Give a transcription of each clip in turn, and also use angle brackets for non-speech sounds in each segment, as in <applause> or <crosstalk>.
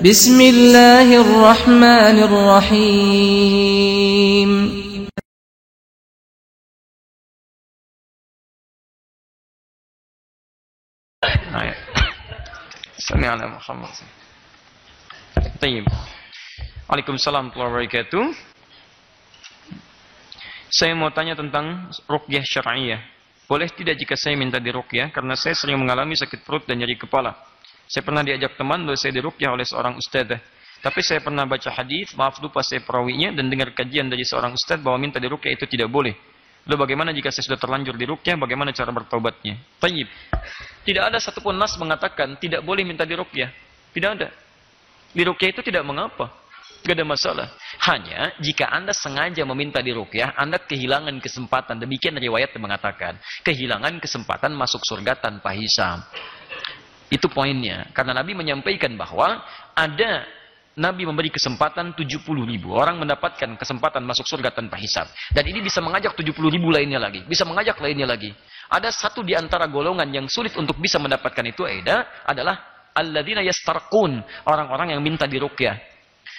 بسم الله الرحمن الرحيم Sami ala Muhammad. Tayyib. Waalaikumsalam warahmatullahi wabarakatuh. Saya mau tanya tentang ruqyah syar'iyah. Boleh tidak jika saya minta diruqyah karena saya sering mengalami sakit perut dan nyeri kepala. Saya pernah diajak teman lalu saya diruqyah oleh seorang ustazah. Tapi saya pernah baca hadis, maaf lupa saya perawinya dan dengar kajian dari seorang ustaz bahwa minta diruqyah itu tidak boleh. Lalu bagaimana jika saya sudah terlanjur diruqyah, bagaimana cara bertobatnya? Tayyib. Tidak ada satupun nas mengatakan tidak boleh minta diruqyah. Tidak ada. Diruqyah itu tidak mengapa. Tidak ada masalah. Hanya jika Anda sengaja meminta diruqyah, Anda kehilangan kesempatan. Demikian riwayat yang mengatakan. Kehilangan kesempatan masuk surga tanpa hisab. Itu poinnya. Karena Nabi menyampaikan bahwa ada Nabi memberi kesempatan 70 ribu. Orang mendapatkan kesempatan masuk surga tanpa hisab. Dan ini bisa mengajak 70 ribu lainnya lagi. Bisa mengajak lainnya lagi. Ada satu di antara golongan yang sulit untuk bisa mendapatkan itu, Aida, adalah alladzina yastarqun. Orang-orang yang minta diruqyah.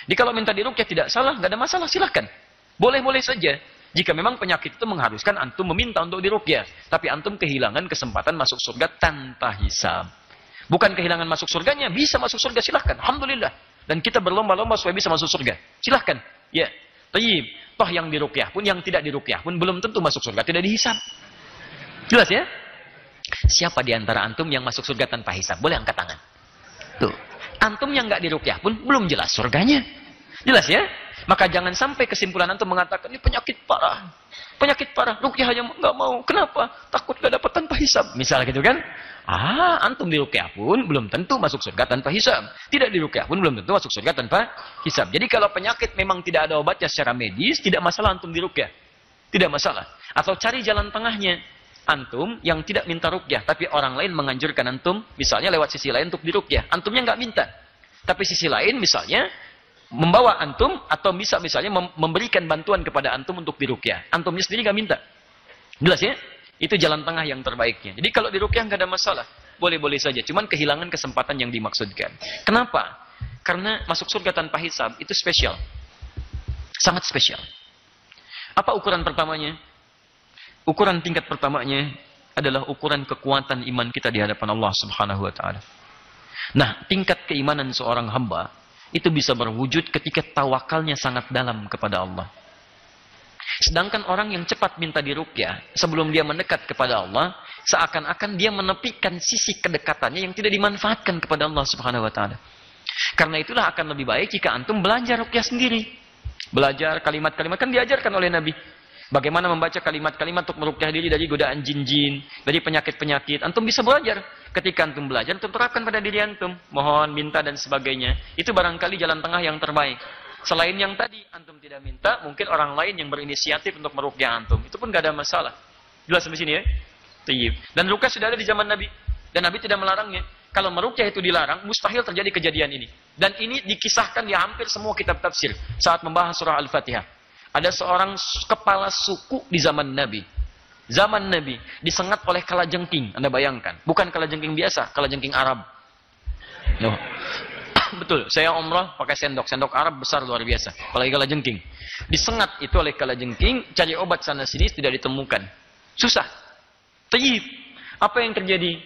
Jadi kalau minta diruqyah tidak salah, nggak ada masalah, silahkan. Boleh-boleh saja. Jika memang penyakit itu mengharuskan antum meminta untuk diruqyah. Tapi antum kehilangan kesempatan masuk surga tanpa hisab. Bukan kehilangan masuk surganya, bisa masuk surga, silahkan. Alhamdulillah dan kita berlomba-lomba supaya bisa masuk surga. Silahkan. Ya. Tayyib. Toh yang diruqyah pun, yang tidak diruqyah pun belum tentu masuk surga. Tidak dihisap. Jelas ya? Siapa di antara antum yang masuk surga tanpa hisap? Boleh angkat tangan. Tuh. Antum yang nggak diruqyah pun belum jelas surganya. Jelas ya? Maka jangan sampai kesimpulan antum mengatakan ini penyakit parah. Penyakit parah. Ruqyah aja nggak mau. Kenapa? Takut gak dapat tanpa hisap. Misal gitu kan? Ah, antum di rukyah pun belum tentu masuk surga tanpa hisab. Tidak di rukyah pun belum tentu masuk surga tanpa hisab. Jadi kalau penyakit memang tidak ada obatnya secara medis, tidak masalah antum di rukyah. Tidak masalah. Atau cari jalan tengahnya. Antum yang tidak minta rukyah, tapi orang lain menganjurkan antum, misalnya lewat sisi lain untuk di rukyah. Antumnya nggak minta. Tapi sisi lain misalnya, membawa antum atau bisa misalnya memberikan bantuan kepada antum untuk di rukyah. Antumnya sendiri nggak minta. Jelas ya? Itu jalan tengah yang terbaiknya. Jadi kalau di rukyah nggak ada masalah. Boleh-boleh saja. Cuman kehilangan kesempatan yang dimaksudkan. Kenapa? Karena masuk surga tanpa hisab itu spesial. Sangat spesial. Apa ukuran pertamanya? Ukuran tingkat pertamanya adalah ukuran kekuatan iman kita di hadapan Allah Subhanahu wa taala. Nah, tingkat keimanan seorang hamba itu bisa berwujud ketika tawakalnya sangat dalam kepada Allah. Sedangkan orang yang cepat minta dirukyah, sebelum dia mendekat kepada Allah, seakan-akan dia menepikan sisi kedekatannya yang tidak dimanfaatkan kepada Allah Subhanahu wa taala. Karena itulah akan lebih baik jika antum belajar rukyah sendiri. Belajar kalimat-kalimat kan diajarkan oleh Nabi. Bagaimana membaca kalimat-kalimat untuk merukyah diri dari godaan jin-jin, dari penyakit-penyakit. Antum bisa belajar. Ketika antum belajar, antum terapkan pada diri antum. Mohon, minta, dan sebagainya. Itu barangkali jalan tengah yang terbaik. Selain yang tadi antum tidak minta, mungkin orang lain yang berinisiatif untuk merukyah antum. Itu pun gak ada masalah. Jelas sampai sini ya? Tayyib. Dan rukyah sudah ada di zaman Nabi. Dan Nabi tidak melarangnya. Kalau merukyah itu dilarang, mustahil terjadi kejadian ini. Dan ini dikisahkan di hampir semua kitab tafsir saat membahas surah Al-Fatihah. Ada seorang kepala suku di zaman Nabi. Zaman Nabi disengat oleh kalajengking. Anda bayangkan. Bukan kalajengking biasa, kalajengking Arab. No. <coughs> Betul, saya umrah pakai sendok. Sendok Arab besar luar biasa. Apalagi kala jengking. Disengat itu oleh kala jengking, cari obat sana sini tidak ditemukan. Susah. Tayyib. Apa yang terjadi?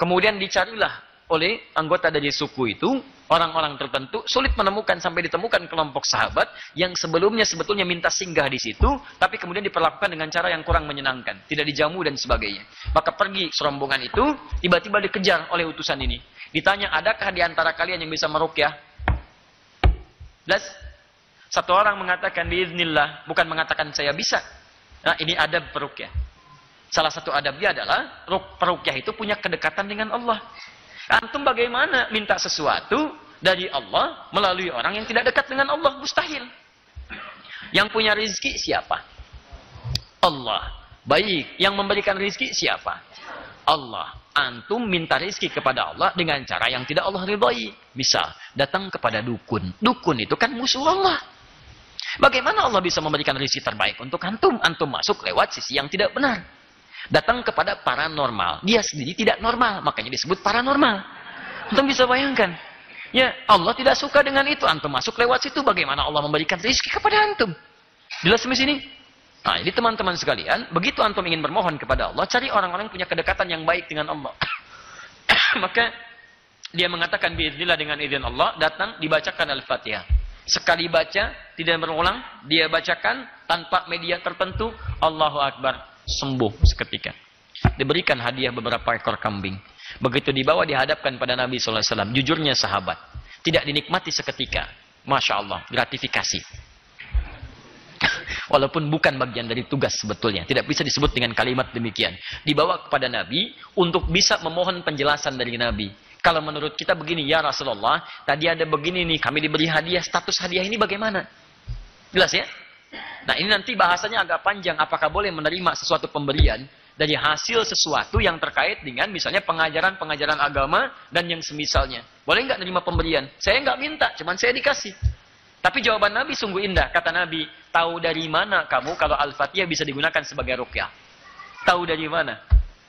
Kemudian dicarilah oleh anggota dari suku itu, orang-orang tertentu, sulit menemukan sampai ditemukan kelompok sahabat yang sebelumnya sebetulnya minta singgah di situ, tapi kemudian diperlakukan dengan cara yang kurang menyenangkan, tidak dijamu dan sebagainya. Maka pergi serombongan itu, tiba-tiba dikejar oleh utusan ini. Ditanya, adakah di antara kalian yang bisa merukyah? Jelas? Satu orang mengatakan biiznillah, bukan mengatakan saya bisa. Nah, ini adab perukyah. Salah satu adabnya adalah perukyah itu punya kedekatan dengan Allah. Antum bagaimana minta sesuatu dari Allah melalui orang yang tidak dekat dengan Allah? Mustahil. Yang punya rizki siapa? Allah. Baik, yang memberikan rizki siapa? Allah antum minta rizki kepada Allah dengan cara yang tidak Allah ridhoi. Misal, datang kepada dukun. Dukun itu kan musuh Allah. Bagaimana Allah bisa memberikan rizki terbaik untuk antum? Antum masuk lewat sisi yang tidak benar. Datang kepada paranormal. Dia sendiri tidak normal, makanya disebut paranormal. Antum bisa bayangkan. Ya, Allah tidak suka dengan itu. Antum masuk lewat situ, bagaimana Allah memberikan rezeki kepada antum? Jelas sampai sini? Nah, jadi teman-teman sekalian, begitu antum ingin bermohon kepada Allah, cari orang-orang punya kedekatan yang baik dengan Allah. <coughs> Maka dia mengatakan biiznillah dengan izin Allah, datang dibacakan Al-Fatihah. Sekali baca, tidak berulang, dia bacakan tanpa media tertentu, Allahu Akbar, sembuh seketika. Diberikan hadiah beberapa ekor kambing. Begitu dibawa dihadapkan pada Nabi SAW. Jujurnya sahabat. Tidak dinikmati seketika. Masya Allah, gratifikasi. <laughs> Walaupun bukan bagian dari tugas sebetulnya. Tidak bisa disebut dengan kalimat demikian. Dibawa kepada Nabi untuk bisa memohon penjelasan dari Nabi. Kalau menurut kita begini, ya Rasulullah, tadi ada begini nih, kami diberi hadiah, status hadiah ini bagaimana? Jelas ya? Nah ini nanti bahasanya agak panjang, apakah boleh menerima sesuatu pemberian dari hasil sesuatu yang terkait dengan misalnya pengajaran-pengajaran agama dan yang semisalnya. Boleh nggak menerima pemberian? Saya nggak minta, cuman saya dikasih. Tapi jawaban Nabi sungguh indah. Kata Nabi, tahu dari mana kamu kalau Al-Fatihah bisa digunakan sebagai rukyah? Tahu dari mana?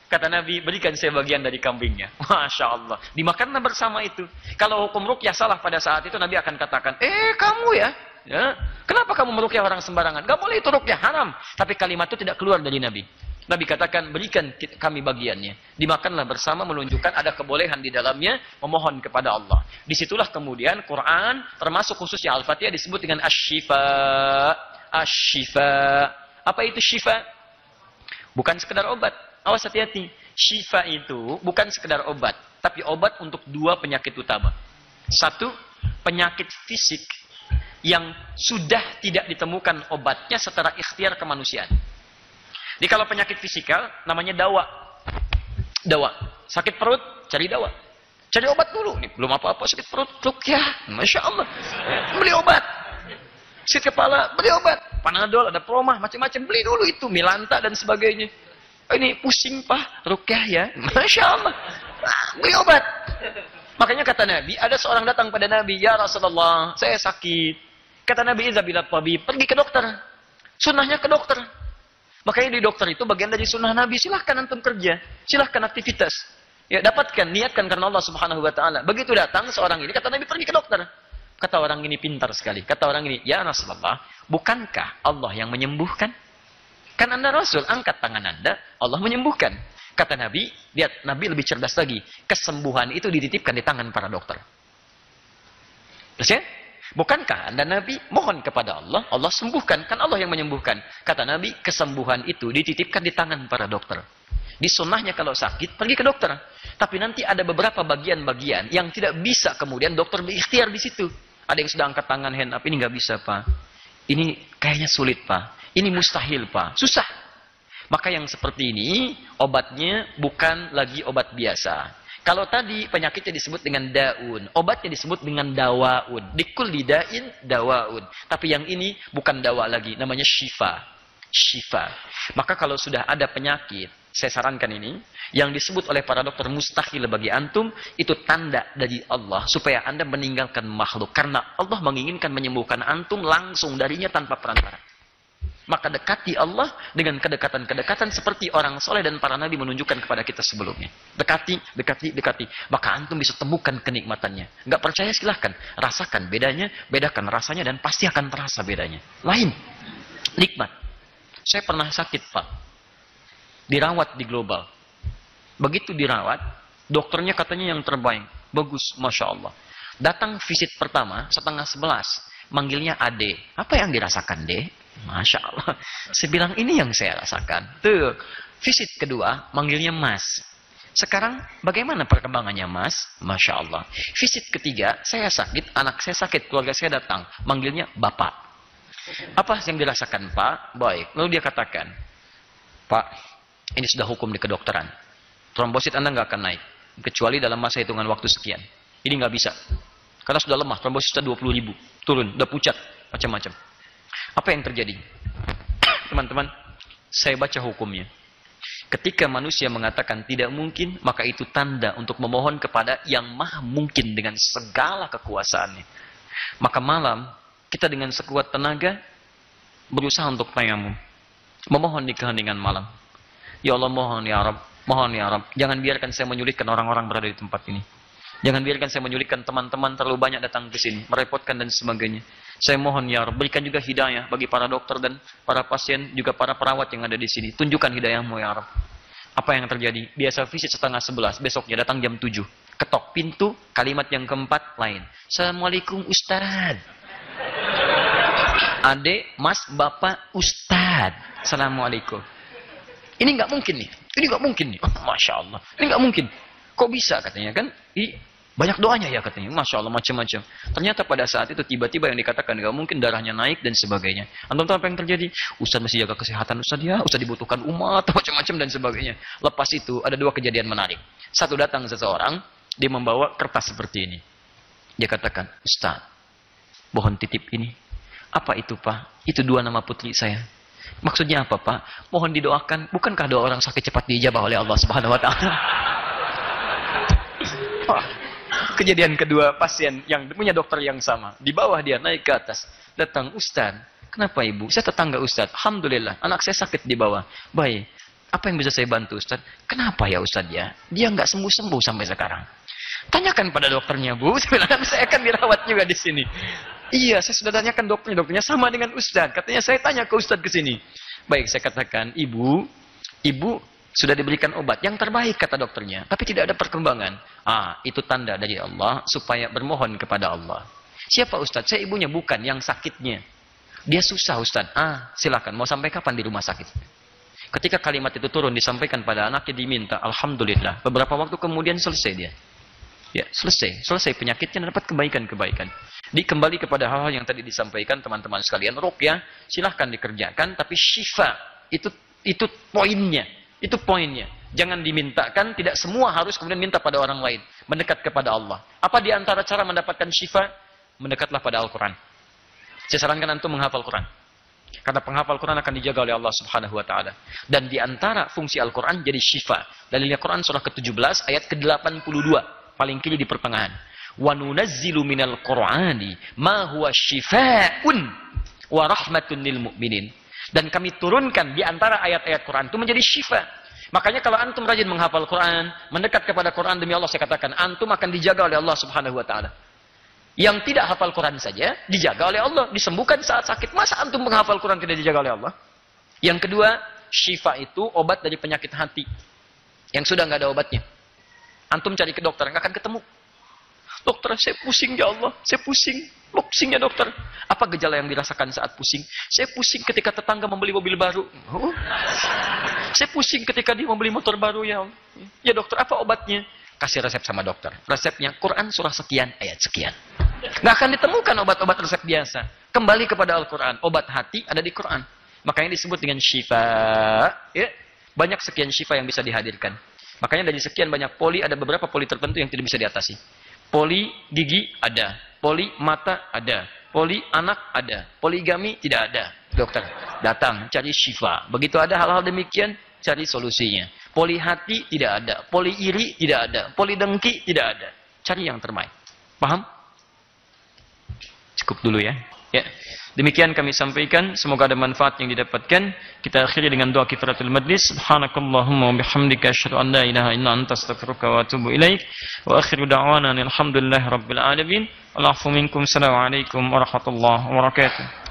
Kata Nabi, berikan saya bagian dari kambingnya. <laughs> Masya Allah. Dimakanlah bersama itu. Kalau hukum rukyah salah pada saat itu, Nabi akan katakan, eh kamu ya, ya kenapa kamu merukyah orang sembarangan? Gak boleh itu rukyah, haram. Tapi kalimat itu tidak keluar dari Nabi. Nabi katakan, berikan kami bagiannya. Dimakanlah bersama menunjukkan ada kebolehan di dalamnya, memohon kepada Allah. Di situlah kemudian Quran, termasuk khususnya Al-Fatihah disebut dengan Ash-Shifa. Ash-Shifa. Apa itu Shifa? Bukan sekedar obat Awas hati-hati. Syifa itu bukan sekedar obat, tapi obat untuk dua penyakit utama. Satu, penyakit fisik yang sudah tidak ditemukan obatnya secara ikhtiar kemanusiaan. Jadi kalau penyakit fisikal namanya dawa. Dawa. Sakit perut, cari dawa. Cari obat dulu. Nih, belum apa-apa sakit perut. ya, Masya Allah. Beli obat. Sakit kepala, beli obat. Panadol, ada promah, macam-macam. Beli dulu itu. Milanta dan sebagainya. Ini pusing pak, rukyah ya. Masya Allah. Beli obat. Makanya kata Nabi, ada seorang datang pada Nabi, Ya Rasulullah, saya sakit. Kata Nabi, Iza bila tabib, pergi ke dokter. Sunnahnya ke dokter. Makanya di dokter itu bagian dari sunnah Nabi. Silahkan antum kerja. Silahkan aktivitas. Ya dapatkan, niatkan karena Allah subhanahu wa ta'ala. Begitu datang seorang ini, kata Nabi pergi ke dokter. Kata orang ini pintar sekali. Kata orang ini, Ya Rasulullah, bukankah Allah yang menyembuhkan? Kan anda Rasul, angkat tangan anda, Allah menyembuhkan. Kata Nabi, lihat Nabi lebih cerdas lagi. Kesembuhan itu dititipkan di tangan para dokter. Terus ya? Bukankah anda Nabi mohon kepada Allah, Allah sembuhkan. Kan Allah yang menyembuhkan. Kata Nabi, kesembuhan itu dititipkan di tangan para dokter. Di sunnahnya kalau sakit, pergi ke dokter. Tapi nanti ada beberapa bagian-bagian yang tidak bisa kemudian dokter berikhtiar di situ. Ada yang sudah angkat tangan hand up, ini nggak bisa pak. Ini kayaknya sulit pak. Ini mustahil, Pak. Susah. Maka yang seperti ini, obatnya bukan lagi obat biasa. Kalau tadi penyakitnya disebut dengan daun, obatnya disebut dengan dawaun. Dikul lidain dawaun. Tapi yang ini bukan dawa lagi, namanya syifa. Syifa. Maka kalau sudah ada penyakit, saya sarankan ini, yang disebut oleh para dokter mustahil bagi antum, itu tanda dari Allah supaya anda meninggalkan makhluk. Karena Allah menginginkan menyembuhkan antum langsung darinya tanpa perantara. Maka dekati Allah dengan kedekatan-kedekatan seperti orang soleh dan para nabi menunjukkan kepada kita sebelumnya. Dekati, dekati, dekati. Maka antum bisa temukan kenikmatannya. Enggak percaya silahkan. Rasakan bedanya, bedakan rasanya dan pasti akan terasa bedanya. Lain. Nikmat. Saya pernah sakit pak. Dirawat di global. Begitu dirawat, dokternya katanya yang terbaik. Bagus, Masya Allah. Datang visit pertama, setengah sebelas. Manggilnya Ade. Apa yang dirasakan, De? Masya Allah. Saya bilang ini yang saya rasakan. Tuh, visit kedua manggilnya Mas. Sekarang bagaimana perkembangannya Mas? Masya Allah. Visit ketiga, saya sakit, anak saya sakit, keluarga saya datang. Manggilnya Bapak. Apa yang dirasakan Pak? Baik. Lalu dia katakan, Pak, ini sudah hukum di kedokteran. Trombosit Anda nggak akan naik. Kecuali dalam masa hitungan waktu sekian. Ini nggak bisa. Karena sudah lemah, trombosit sudah 20 ribu. Turun, udah pucat, macam-macam. Apa yang terjadi? Teman-teman, saya baca hukumnya. Ketika manusia mengatakan tidak mungkin, maka itu tanda untuk memohon kepada yang maha mungkin dengan segala kekuasaannya. Maka malam, kita dengan sekuat tenaga, berusaha untuk tayamum. Memohon di keheningan malam. Ya Allah mohon ya Rabb, mohon ya Rabb. Jangan biarkan saya menyulitkan orang-orang berada di tempat ini. Jangan biarkan saya menyulitkan teman-teman terlalu banyak datang ke sini, merepotkan dan sebagainya. Saya mohon ya Rabb, berikan juga hidayah bagi para dokter dan para pasien, juga para perawat yang ada di sini. Tunjukkan hidayahmu ya Rabb. Apa yang terjadi? Biasa visit setengah sebelas, besoknya datang jam tujuh. Ketok pintu, kalimat yang keempat lain. Assalamualaikum Ustaz. Ade, mas, bapak, Ustaz. Assalamualaikum. Ini nggak mungkin nih. Ini nggak mungkin nih. Oh, Masya Allah. Ini nggak mungkin. Kok bisa katanya kan? Banyak doanya ya katanya. Masya Allah macam-macam. Ternyata pada saat itu tiba-tiba yang dikatakan nggak mungkin darahnya naik dan sebagainya. Antum tahu apa yang terjadi? Ustaz masih jaga kesehatan Ustaz ya. Ustaz dibutuhkan umat <laughs> macam-macam dan sebagainya. Lepas itu ada dua kejadian menarik. Satu datang seseorang dia membawa kertas seperti ini. Dia katakan, Ustaz, mohon titip ini. Apa itu Pak? Itu dua nama putri saya. Maksudnya apa Pak? Mohon didoakan. Bukankah doa orang sakit cepat diijabah oleh Allah Subhanahu Wa Taala? <laughs> Kejadian kedua, pasien yang punya dokter yang sama. Di bawah dia, naik ke atas. Datang, Ustaz, kenapa ibu? Saya tetangga Ustaz. Alhamdulillah, anak saya sakit di bawah. Baik, apa yang bisa saya bantu Ustaz? Kenapa ya Ustaz ya? Dia nggak sembuh-sembuh sampai sekarang. Tanyakan pada dokternya, Bu. <laughs> Saya saya akan dirawat juga di sini. Iya, saya sudah tanyakan dokternya. Dokternya sama dengan Ustaz. Katanya, saya tanya ke Ustaz ke sini. Baik, saya katakan, Ibu, Ibu sudah diberikan obat yang terbaik kata dokternya, tapi tidak ada perkembangan. Ah, itu tanda dari Allah supaya bermohon kepada Allah. Siapa Ustadz? Saya ibunya bukan yang sakitnya. Dia susah Ustadz. Ah, silakan. Mau sampai kapan di rumah sakit? Ketika kalimat itu turun disampaikan pada anaknya diminta, alhamdulillah. Beberapa waktu kemudian selesai dia. Ya, selesai. Selesai penyakitnya dapat kebaikan-kebaikan. Dikembali kepada hal-hal yang tadi disampaikan teman-teman sekalian. ya, silahkan dikerjakan, tapi syifa itu itu poinnya. Itu poinnya. Jangan dimintakan, tidak semua harus kemudian minta pada orang lain. Mendekat kepada Allah. Apa di antara cara mendapatkan syifa? Mendekatlah pada Al-Quran. Saya sarankan antum menghafal Quran. Karena penghafal Quran akan dijaga oleh Allah Subhanahu wa taala. Dan di antara fungsi Al-Quran jadi syifa. Dalilnya Quran surah ke-17 ayat ke-82, paling kiri di pertengahan. Wa nunazzilu minal Qur'ani ma huwa syifaa'un wa. Dan kami turunkan di antara ayat-ayat Quran itu menjadi syifa. Makanya kalau antum rajin menghafal Quran, mendekat kepada Quran demi Allah saya katakan, antum akan dijaga oleh Allah Subhanahu wa taala. Yang tidak hafal Quran saja dijaga oleh Allah, disembuhkan saat sakit. Masa antum menghafal Quran tidak dijaga oleh Allah? Yang kedua, syifa itu obat dari penyakit hati. Yang sudah nggak ada obatnya. Antum cari ke dokter, nggak akan ketemu. Dokter, saya pusing ya Allah, saya pusing. Pusing ya dokter. Apa gejala yang dirasakan saat pusing? Saya pusing ketika tetangga membeli mobil baru. Oh. Saya pusing ketika dia membeli motor baru ya. Ya dokter, apa obatnya? Kasih resep sama dokter. Resepnya Quran surah sekian, ayat sekian. Nggak akan ditemukan obat-obat resep biasa. Kembali kepada Al-Quran. Obat hati ada di Quran. Makanya disebut dengan syifa. Ya. Banyak sekian syifa yang bisa dihadirkan. Makanya dari sekian banyak poli, ada beberapa poli tertentu yang tidak bisa diatasi. Poli gigi ada, poli mata ada, poli anak ada, poligami tidak ada. Dokter datang cari syifa. Begitu ada hal-hal demikian, cari solusinya. Poli hati tidak ada, poli iri tidak ada, poli dengki tidak ada. Cari yang terbaik. Paham? Cukup dulu ya. Ya. Demikian kami sampaikan, semoga ada manfaat yang didapatkan. Kita akhiri dengan doa kifaratul majlis. Subhanakallahumma wa bihamdika asyhadu an la ilaha illa anta astaghfiruka wa atubu ilaik. Wa akhiru da'wana alhamdulillahi rabbil alamin. Allahu minkum. Warahmatullahi wabarakatuh.